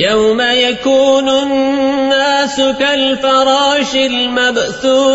يوم يكون الناس كالفراش المبثوث